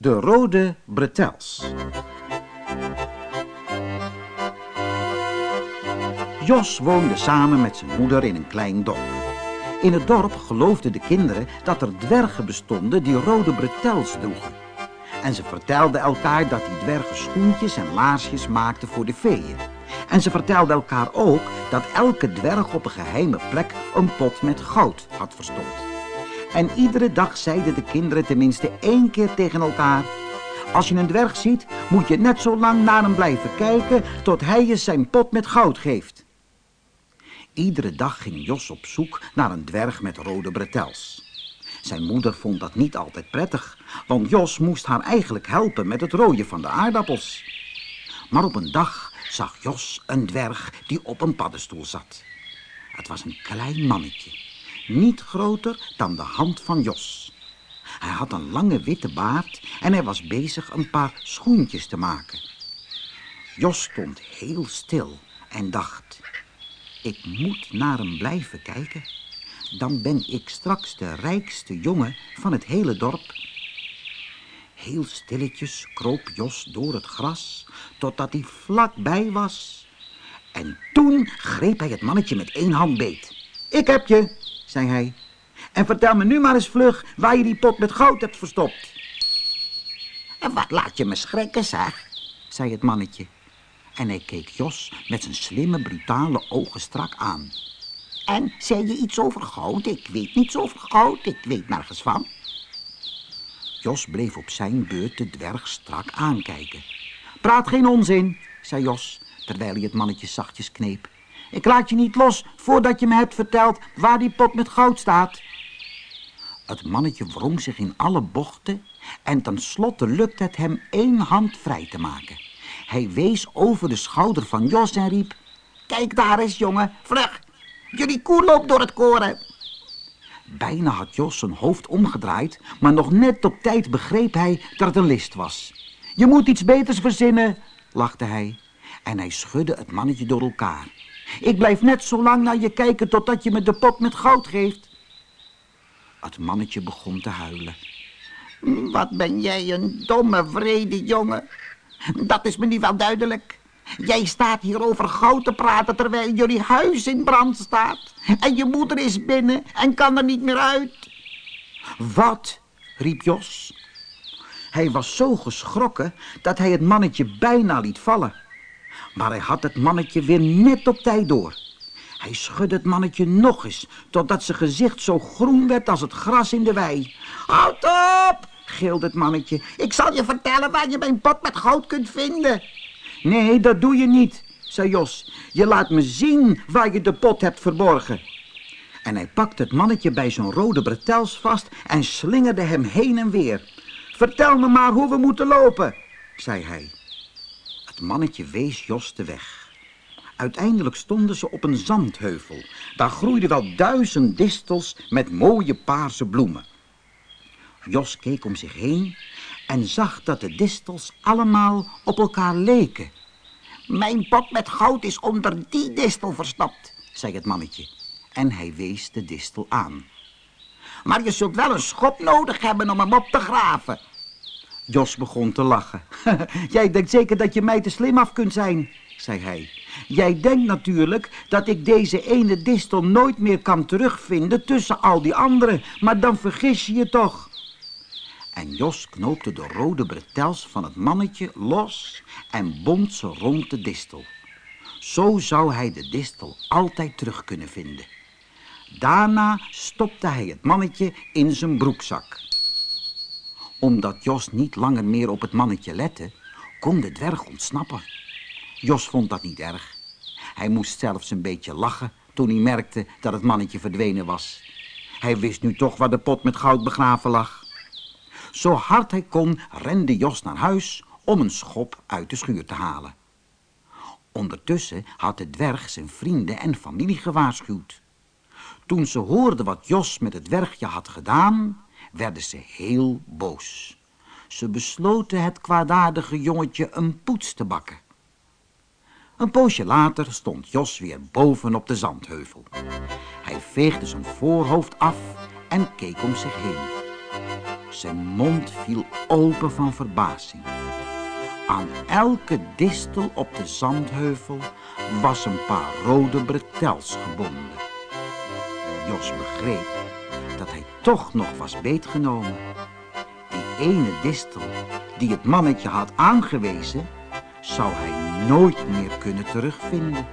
De Rode Bretels. Jos woonde samen met zijn moeder in een klein dorp. In het dorp geloofden de kinderen dat er dwergen bestonden die rode bretels droegen. En ze vertelden elkaar dat die dwergen schoentjes en laarsjes maakten voor de feeën. En ze vertelden elkaar ook dat elke dwerg op een geheime plek een pot met goud had verstopt. En iedere dag zeiden de kinderen tenminste één keer tegen elkaar... Als je een dwerg ziet, moet je net zo lang naar hem blijven kijken... tot hij je zijn pot met goud geeft. Iedere dag ging Jos op zoek naar een dwerg met rode bretels. Zijn moeder vond dat niet altijd prettig... want Jos moest haar eigenlijk helpen met het rooien van de aardappels. Maar op een dag zag Jos een dwerg die op een paddenstoel zat. Het was een klein mannetje niet groter dan de hand van Jos. Hij had een lange witte baard en hij was bezig een paar schoentjes te maken. Jos stond heel stil en dacht... Ik moet naar hem blijven kijken. Dan ben ik straks de rijkste jongen van het hele dorp. Heel stilletjes kroop Jos door het gras totdat hij vlakbij was. En toen greep hij het mannetje met één hand beet. Ik heb je, zei hij. En vertel me nu maar eens vlug waar je die pot met goud hebt verstopt. En wat laat je me schrikken, zeg, zei het mannetje. En hij keek Jos met zijn slimme, brutale ogen strak aan. En zei je iets over goud? Ik weet niets over goud, ik weet nergens van. Jos bleef op zijn beurt de dwerg strak aankijken. Praat geen onzin, zei Jos, terwijl hij het mannetje zachtjes kneep. Ik laat je niet los voordat je me hebt verteld waar die pot met goud staat. Het mannetje wrong zich in alle bochten en tenslotte lukte het hem één hand vrij te maken. Hij wees over de schouder van Jos en riep... Kijk daar eens, jongen, vlug. Jullie koe loopt door het koren. Bijna had Jos zijn hoofd omgedraaid, maar nog net op tijd begreep hij dat het een list was. Je moet iets beters verzinnen, lachte hij. En hij schudde het mannetje door elkaar. Ik blijf net zo lang naar je kijken totdat je me de pot met goud geeft. Het mannetje begon te huilen. Wat ben jij een domme, vrede jongen. Dat is me nu wel duidelijk. Jij staat hier over goud te praten terwijl jullie huis in brand staat. En je moeder is binnen en kan er niet meer uit. Wat? riep Jos. Hij was zo geschrokken dat hij het mannetje bijna liet vallen. Maar hij had het mannetje weer net op tijd door. Hij schudde het mannetje nog eens, totdat zijn gezicht zo groen werd als het gras in de wei. Houd op, gilde het mannetje. Ik zal je vertellen waar je mijn pot met goud kunt vinden. Nee, dat doe je niet, zei Jos. Je laat me zien waar je de pot hebt verborgen. En hij pakte het mannetje bij zijn rode bretels vast en slingerde hem heen en weer. Vertel me maar hoe we moeten lopen, zei hij. Mannetje wees Jos de weg. Uiteindelijk stonden ze op een zandheuvel. Daar groeiden wel duizend distels met mooie paarse bloemen. Jos keek om zich heen en zag dat de distels allemaal op elkaar leken. Mijn pot met goud is onder die distel verstopt, zei het mannetje. En hij wees de distel aan. Maar je zult wel een schop nodig hebben om hem op te graven, Jos begon te lachen. Jij denkt zeker dat je mij te slim af kunt zijn, zei hij. Jij denkt natuurlijk dat ik deze ene distel nooit meer kan terugvinden tussen al die anderen, maar dan vergis je je toch. En Jos knoopte de rode bretels van het mannetje los en bond ze rond de distel. Zo zou hij de distel altijd terug kunnen vinden. Daarna stopte hij het mannetje in zijn broekzak omdat Jos niet langer meer op het mannetje lette, kon de dwerg ontsnappen. Jos vond dat niet erg. Hij moest zelfs een beetje lachen toen hij merkte dat het mannetje verdwenen was. Hij wist nu toch waar de pot met goud begraven lag. Zo hard hij kon rende Jos naar huis om een schop uit de schuur te halen. Ondertussen had de dwerg zijn vrienden en familie gewaarschuwd. Toen ze hoorden wat Jos met het dwergje had gedaan, werden ze heel boos. Ze besloten het kwaadaardige jongetje een poets te bakken. Een poosje later stond Jos weer boven op de zandheuvel. Hij veegde zijn voorhoofd af en keek om zich heen. Zijn mond viel open van verbazing. Aan elke distel op de zandheuvel was een paar rode bretels gebonden. Jos begreep dat hij toch nog was beetgenomen. Die ene distel die het mannetje had aangewezen, zou hij nooit meer kunnen terugvinden.